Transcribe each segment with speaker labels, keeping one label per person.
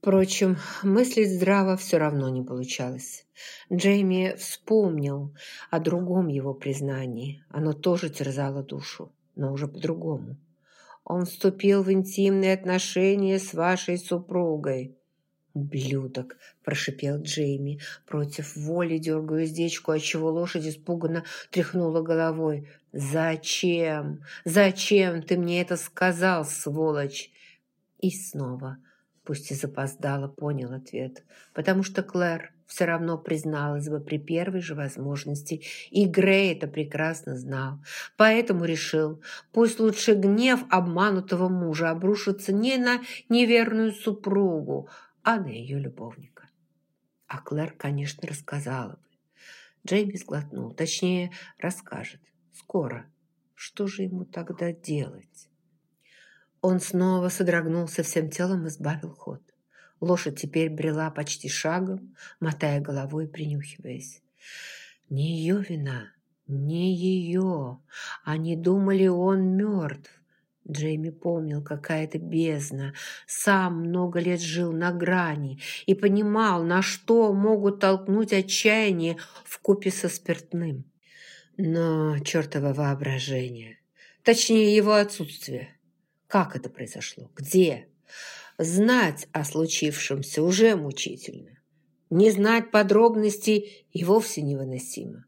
Speaker 1: Впрочем, мыслить здраво все равно не получалось. Джейми вспомнил о другом его признании. Оно тоже терзало душу, но уже по-другому. Он вступил в интимные отношения с вашей супругой. «Ублюдок!» – прошипел Джейми. Против воли дергая уздечку, отчего лошадь испуганно тряхнула головой. «Зачем? Зачем ты мне это сказал, сволочь?» И снова – пусть и запоздало, понял ответ, потому что Клэр все равно призналась бы при первой же возможности, и Грей это прекрасно знал. Поэтому решил, пусть лучше гнев обманутого мужа обрушится не на неверную супругу, а на ее любовника. А Клэр, конечно, рассказала бы. Джейми сглотнул, точнее, расскажет. Скоро. Что же ему тогда делать? Он снова содрогнулся всем телом и сбавил ход. Лошадь теперь брела почти шагом, мотая головой и принюхиваясь. Не ее вина, не ее. Они думали, он мертв. Джейми помнил, какая это бездна. Сам много лет жил на грани и понимал, на что могут толкнуть отчаяние в купе со спиртным. Но чертово воображение, точнее его отсутствие – как это произошло? Где? Знать о случившемся уже мучительно. Не знать подробностей и вовсе невыносимо.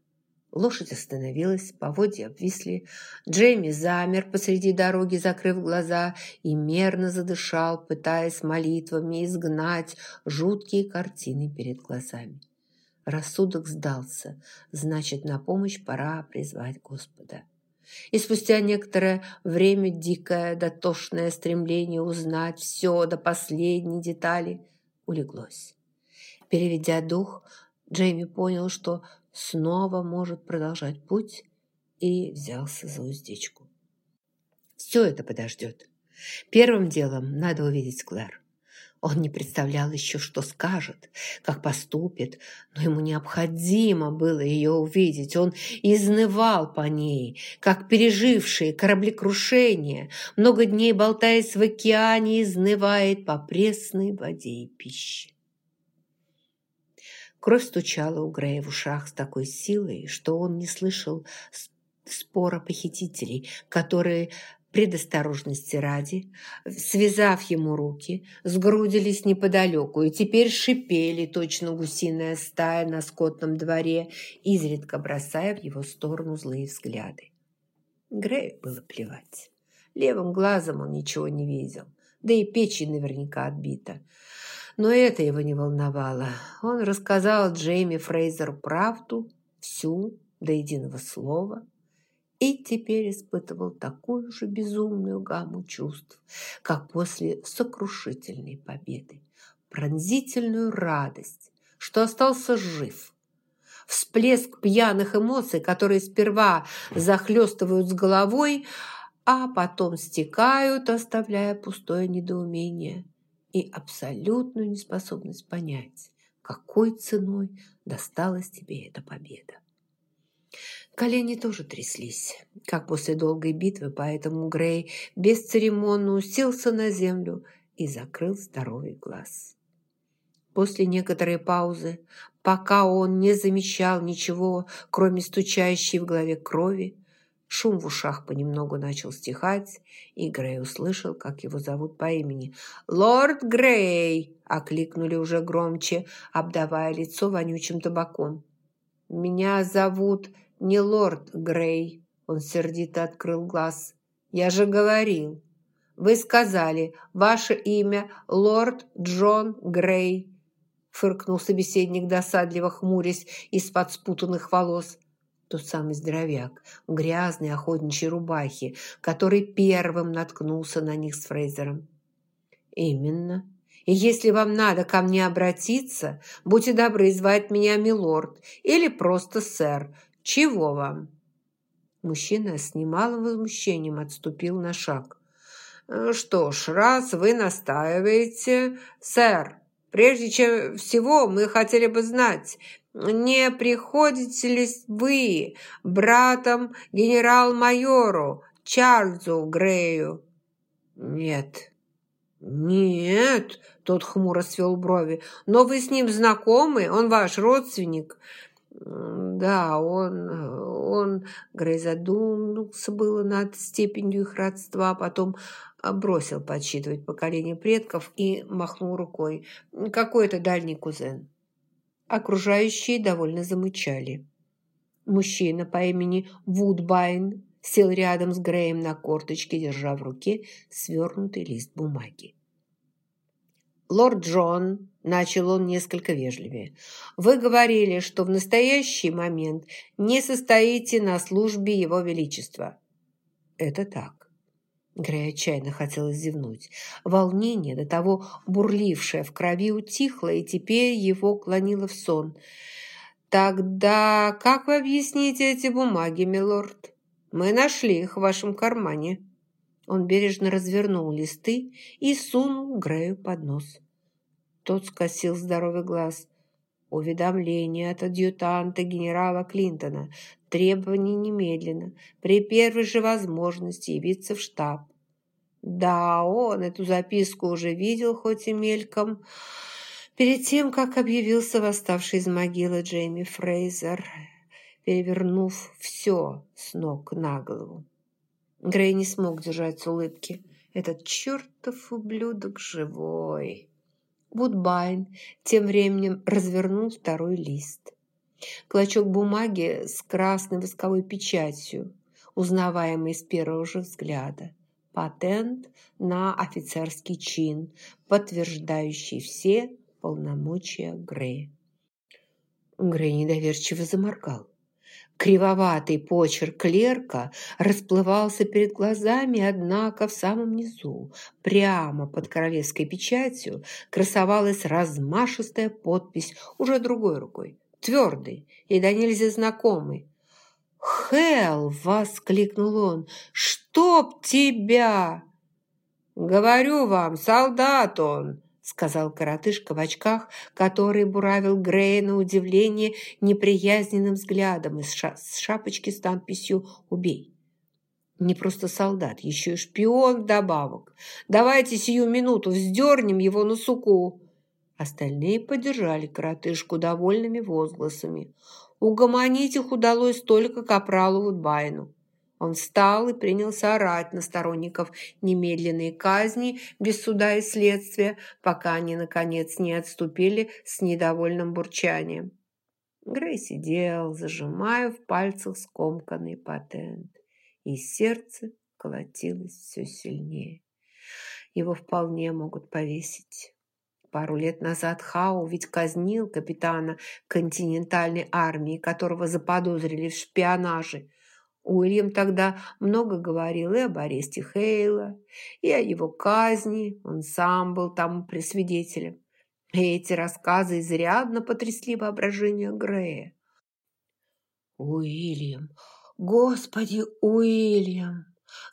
Speaker 1: Лошадь остановилась, поводья обвисли. Джейми замер посреди дороги, закрыв глаза, и мерно задышал, пытаясь молитвами изгнать жуткие картины перед глазами. Рассудок сдался, значит, на помощь пора призвать Господа. И спустя некоторое время дикое, дотошное стремление узнать все до последней детали улеглось. Переведя дух, Джейми понял, что снова может продолжать путь и взялся за уздечку. Все это подождет. Первым делом надо увидеть Клэр. Он не представлял еще, что скажет, как поступит, но ему необходимо было ее увидеть. Он изнывал по ней, как переживший кораблекрушение, много дней болтаясь в океане, изнывает по пресной воде и пище. Кровь стучала у Грея в ушах с такой силой, что он не слышал спора похитителей, которые предосторожности ради, связав ему руки, сгрудились неподалеку и теперь шипели точно гусиная стая на скотном дворе, изредка бросая в его сторону злые взгляды. Грею было плевать. Левым глазом он ничего не видел, да и печень наверняка отбита. Но это его не волновало. Он рассказал Джейми Фрейзеру правду, всю, до единого слова – и теперь испытывал такую же безумную гамму чувств, как после сокрушительной победы, пронзительную радость, что остался жив, всплеск пьяных эмоций, которые сперва захлестывают с головой, а потом стекают, оставляя пустое недоумение и абсолютную неспособность понять, какой ценой досталась тебе эта победа. Колени тоже тряслись, как после долгой битвы, поэтому Грей бесцеремонно уселся на землю и закрыл здоровый глаз. После некоторой паузы, пока он не замечал ничего, кроме стучащей в голове крови, шум в ушах понемногу начал стихать, и Грей услышал, как его зовут по имени. «Лорд Грей!» – окликнули уже громче, обдавая лицо вонючим табаком. «Меня зовут не лорд Грей», – он сердито открыл глаз. «Я же говорил. Вы сказали, ваше имя лорд Джон Грей», – фыркнул собеседник, досадливо хмурясь из-под спутанных волос. Тот самый здоровяк в грязной охотничьей рубахе, который первым наткнулся на них с Фрейзером. «Именно. И если вам надо ко мне обратиться, будьте добры звать меня милорд или просто сэр, «Чего вам?» Мужчина с немалым возмущением отступил на шаг. «Э, «Что ж, раз вы настаиваете, сэр, прежде чем всего мы хотели бы знать, не приходите ли вы братом генерал-майору Чарльзу Грею?» «Нет». «Нет», – тот хмуро свел брови, – «но вы с ним знакомы? Он ваш родственник?» «Да, он... он...» Грей задумался было над степенью их родства, а потом бросил подсчитывать поколение предков и махнул рукой. «Какой-то дальний кузен». Окружающие довольно замычали. Мужчина по имени Вудбайн сел рядом с Греем на корточке, держа в руке свернутый лист бумаги. «Лорд Джон», – начал он несколько вежливее, – «вы говорили, что в настоящий момент не состоите на службе Его Величества». «Это так». Грей отчаянно хотелось зевнуть. Волнение, до того бурлившее в крови, утихло, и теперь его клонило в сон. «Тогда как вы объясните эти бумаги, милорд? Мы нашли их в вашем кармане». Он бережно развернул листы и сунул Грею под нос. Тот скосил здоровый глаз. Уведомление от адъютанта генерала Клинтона. Требование немедленно, при первой же возможности явиться в штаб. Да, он эту записку уже видел, хоть и мельком, перед тем, как объявился восставший из могилы Джейми Фрейзер, перевернув все с ног на голову. Грей не смог держать улыбки. Этот чертов ублюдок живой. Вудбайн тем временем развернул второй лист. Клочок бумаги с красной восковой печатью, узнаваемый с первого же взгляда. Патент на офицерский чин, подтверждающий все полномочия Грея. Грей недоверчиво заморгал. Кривоватый почерк клерка расплывался перед глазами, однако в самом низу, прямо под королевской печатью, красовалась размашистая подпись уже другой рукой, твердой и до нельзя знакомой. «Хелл!» — воскликнул он. «Чтоб тебя!» «Говорю вам, солдат он!» Сказал коротышка в очках, который буравил Грея на удивление неприязненным взглядом из ша с шапочки с надписью «Убей». Не просто солдат, еще и шпион вдобавок. Давайте сию минуту вздернем его на суку. Остальные поддержали коротышку довольными возгласами. Угомонить их удалось только капралу Вудбайну. Он встал и принялся орать на сторонников немедленной казни без суда и следствия, пока они, наконец, не отступили с недовольным бурчанием. Грей сидел, зажимая в пальцах скомканный патент, и сердце колотилось все сильнее. Его вполне могут повесить. Пару лет назад Хау ведь казнил капитана континентальной армии, которого заподозрили в шпионаже – Уильям тогда много говорил и об аресте Хейла, и о его казни, он сам был там присвидетелем. И эти рассказы изрядно потрясли воображение Грея. «Уильям! Господи, Уильям!»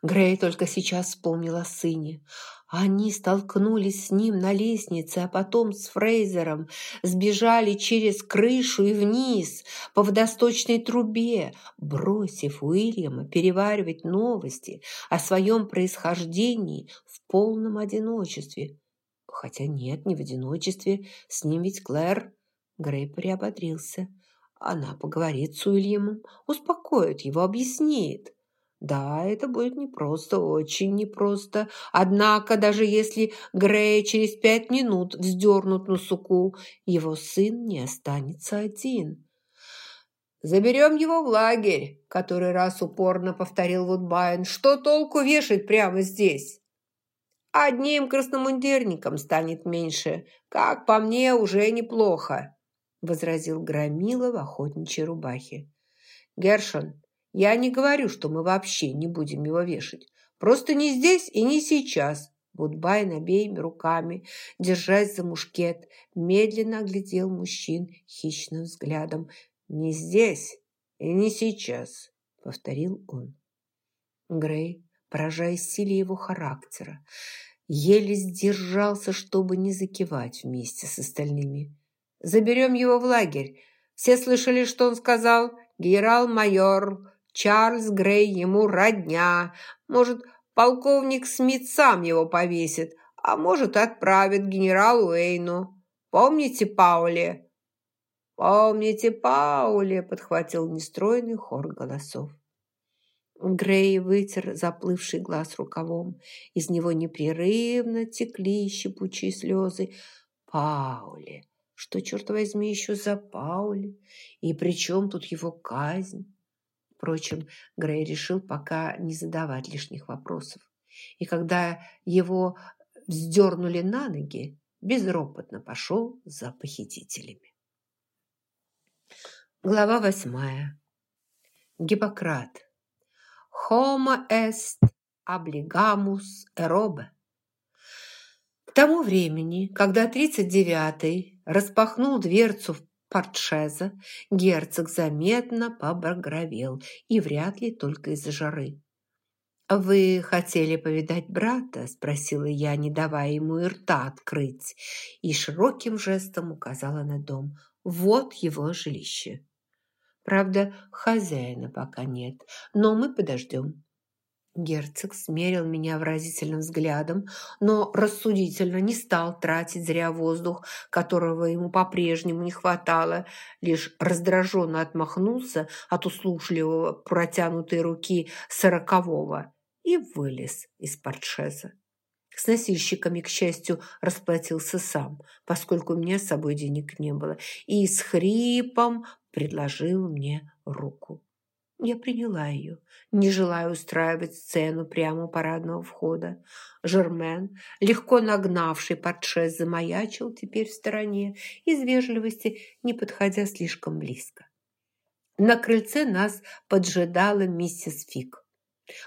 Speaker 1: Грей только сейчас вспомнил о сыне. Они столкнулись с ним на лестнице, а потом с Фрейзером сбежали через крышу и вниз по водосточной трубе, бросив Уильяма переваривать новости о своем происхождении в полном одиночестве. Хотя нет, не в одиночестве, с ним ведь Клэр. Грей приободрился. Она поговорит с Уильямом, успокоит его, объяснит. Да, это будет непросто, очень непросто. Однако, даже если Грея через пять минут вздернут на суку, его сын не останется один. «Заберем его в лагерь», – который раз упорно повторил Вудбайн. «Что толку вешать прямо здесь?» «Одним красномундирником станет меньше. Как по мне, уже неплохо», – возразил Громила в охотничьей рубахе. «Гершон, я не говорю, что мы вообще не будем его вешать. Просто не здесь и не сейчас. Вудбайн обеими руками, держась за мушкет, медленно оглядел мужчин хищным взглядом. «Не здесь и не сейчас», — повторил он. Грей, поражаясь силе его характера, еле сдержался, чтобы не закивать вместе с остальными. «Заберем его в лагерь. Все слышали, что он сказал? Генерал-майор Чарльз Грей ему родня. Может, полковник Смит сам его повесит, а может, отправит генералу Эйну. Помните Паули?» «Помните Паули?» – подхватил нестройный хор голосов. Грей вытер заплывший глаз рукавом. Из него непрерывно текли щепучие слезы. Паули! Что, черт возьми, еще за Паули? И при чем тут его казнь? Впрочем, Грей решил пока не задавать лишних вопросов. И когда его вздернули на ноги, безропотно пошел за похитителями. Глава восьмая. Гиппократ. Homo est obligamus erobe. К тому времени, когда 39-й распахнул дверцу в портшеза, герцог заметно побагровел, и вряд ли только из-за жары. «Вы хотели повидать брата?» – спросила я, не давая ему и рта открыть, и широким жестом указала на дом. «Вот его жилище». Правда, хозяина пока нет, но мы подождем. Герцог смерил меня выразительным взглядом, но рассудительно не стал тратить зря воздух, которого ему по-прежнему не хватало, лишь раздраженно отмахнулся от услужливого протянутой руки сорокового и вылез из портшеза. С носильщиками, к счастью, расплатился сам, поскольку у меня с собой денег не было, и с хрипом предложил мне руку. Я приняла ее, не желая устраивать сцену прямо у парадного входа. Жермен, легко нагнавший портшес, замаячил теперь в стороне, из вежливости не подходя слишком близко. На крыльце нас поджидала миссис Фиг.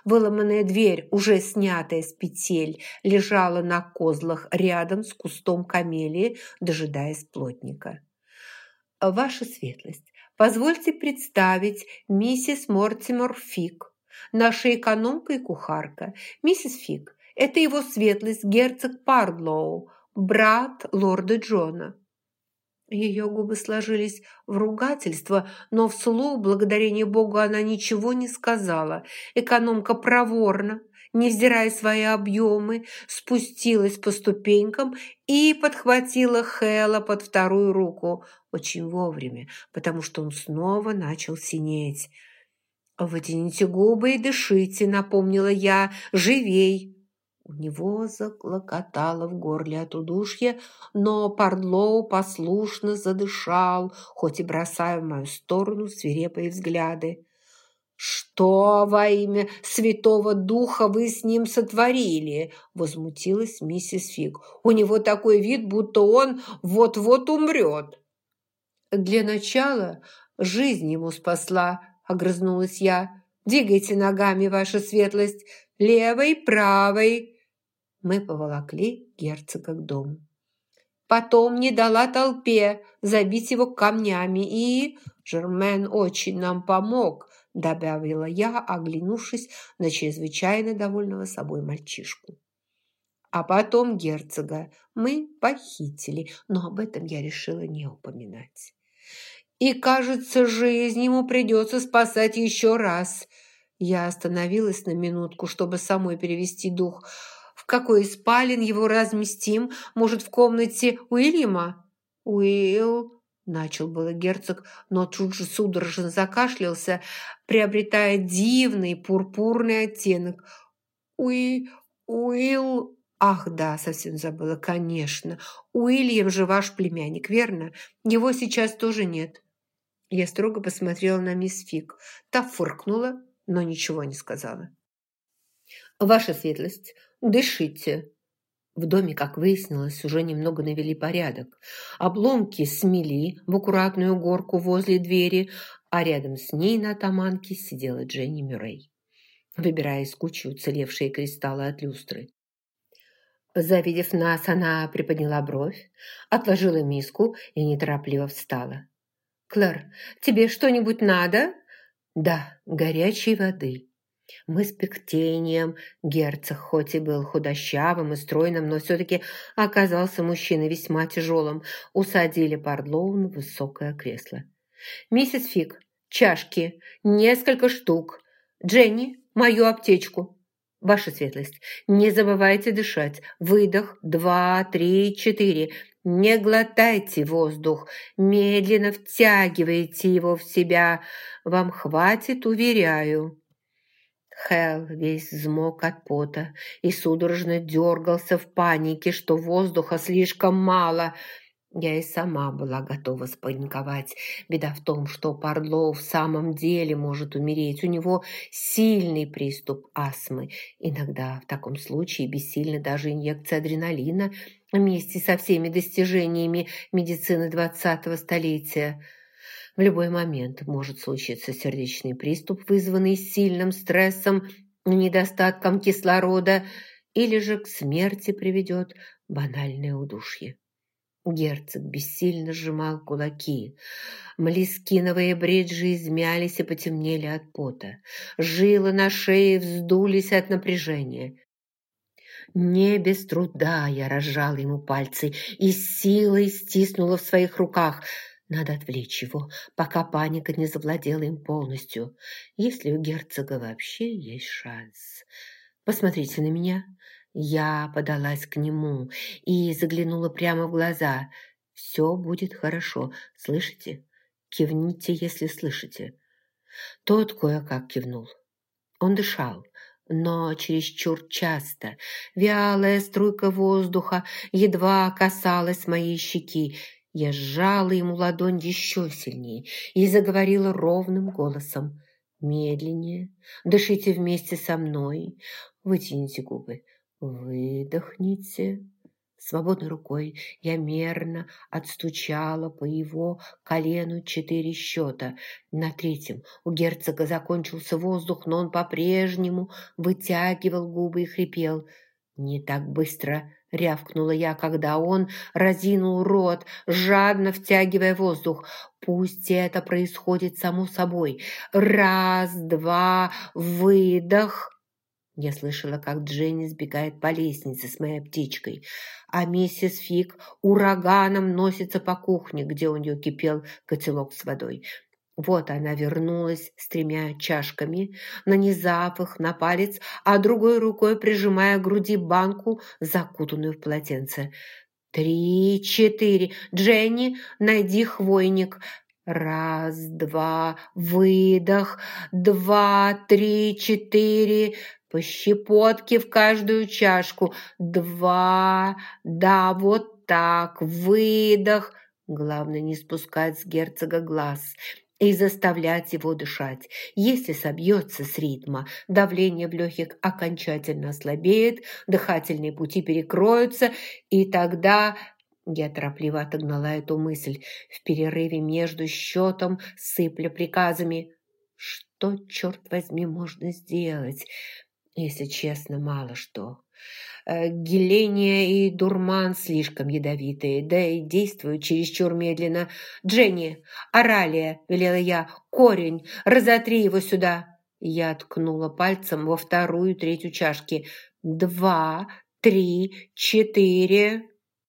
Speaker 1: Выломанная дверь, уже снятая с петель, лежала на козлах рядом с кустом камелии, дожидаясь плотника. «Ваша светлость, позвольте представить миссис Мортимер Фиг, наша экономка и кухарка. Миссис Фиг, это его светлость герцог Пардлоу, брат лорда Джона». Ее губы сложились в ругательство, но вслух, благодарение Богу, она ничего не сказала. Экономка проворно, невзирая свои объемы, спустилась по ступенькам и подхватила Хэла под вторую руку. Очень вовремя, потому что он снова начал синеть. «Вытяните губы и дышите», — напомнила я, — «живей». У него заклокотало в горле от удушья, но Пардлоу послушно задышал, хоть и бросая в мою сторону свирепые взгляды. «Что во имя Святого Духа вы с ним сотворили?» – возмутилась миссис Фиг. «У него такой вид, будто он вот-вот умрет». «Для начала жизнь ему спасла», – огрызнулась я. «Двигайте ногами, ваша светлость, левой, правой» мы поволокли герцога к дому. Потом не дала толпе забить его камнями, и Жермен очень нам помог, добавила я, оглянувшись на чрезвычайно довольного собой мальчишку. А потом герцога мы похитили, но об этом я решила не упоминать. И, кажется, жизнь ему придется спасать еще раз. Я остановилась на минутку, чтобы самой перевести дух – в какой из спален его разместим? Может, в комнате Уильяма?» «Уилл...» – начал было герцог, но тут же судорожно закашлялся, приобретая дивный пурпурный оттенок. «Уи... Уилл...» «Ах, да, совсем забыла, конечно. Уильям же ваш племянник, верно? Его сейчас тоже нет». Я строго посмотрела на мисс Фиг. Та фыркнула, но ничего не сказала. «Ваша светлость, дышите!» В доме, как выяснилось, уже немного навели порядок. Обломки смели в аккуратную горку возле двери, а рядом с ней на атаманке сидела Дженни Мюррей, выбирая из кучи уцелевшие кристаллы от люстры. Завидев нас, она приподняла бровь, отложила миску и неторопливо встала. «Клэр, тебе что-нибудь надо?» «Да, горячей воды». Мы с Пектением, герцог хоть и был худощавым и стройным, но все-таки оказался мужчиной весьма тяжелым, усадили Пардлоу на высокое кресло. «Миссис Фиг, чашки, несколько штук. Дженни, мою аптечку». Ваша светлость, не забывайте дышать. Выдох. Два, три, четыре. Не глотайте воздух. Медленно втягивайте его в себя. Вам хватит, уверяю. Хелл весь взмок от пота и судорожно дергался в панике, что воздуха слишком мало – я и сама была готова спаниковать. Беда в том, что Парло в самом деле может умереть. У него сильный приступ астмы. Иногда в таком случае бессильна даже инъекция адреналина вместе со всеми достижениями медицины 20-го столетия. В любой момент может случиться сердечный приступ, вызванный сильным стрессом, недостатком кислорода, или же к смерти приведет банальное удушье. Герцог бессильно сжимал кулаки. Млескиновые бриджи измялись и потемнели от пота. Жилы на шее вздулись от напряжения. Не без труда я разжал ему пальцы и силой стиснула в своих руках. Надо отвлечь его, пока паника не завладела им полностью. Если у герцога вообще есть шанс. Посмотрите на меня. Я подалась к нему и заглянула прямо в глаза. «Все будет хорошо, слышите? Кивните, если слышите». Тот кое-как кивнул. Он дышал, но чересчур часто. Вялая струйка воздуха едва касалась моей щеки. Я сжала ему ладонь еще сильнее и заговорила ровным голосом. «Медленнее, дышите вместе со мной, вытяните губы, Выдохните. Свободной рукой я мерно отстучала по его колену четыре счета. На третьем у герцога закончился воздух, но он по-прежнему вытягивал губы и хрипел. «Не так быстро!» — рявкнула я, когда он разинул рот, жадно втягивая воздух. «Пусть это происходит само собой. Раз, два, выдох!» Я слышала, как Дженни сбегает по лестнице с моей птичкой, а миссис Фиг ураганом носится по кухне, где у нее кипел котелок с водой. Вот она вернулась с тремя чашками, нанизав их на палец, а другой рукой прижимая к груди банку, закутанную в полотенце. «Три, четыре! Дженни, найди хвойник!» Раз, два, выдох, два, три, четыре по щепотке в каждую чашку. Два, да, вот так, выдох. Главное не спускать с герцога глаз и заставлять его дышать. Если собьется с ритма, давление в легких окончательно ослабеет, дыхательные пути перекроются, и тогда я торопливо отогнала эту мысль в перерыве между счетом, сыпля приказами. Что, черт возьми, можно сделать? Если честно, мало что. Э, Геления и дурман слишком ядовитые, да и действуют чересчур медленно. «Дженни! Оралия!» – велела я. «Корень! Разотри его сюда!» Я ткнула пальцем во вторую третью чашки. «Два, три, четыре...»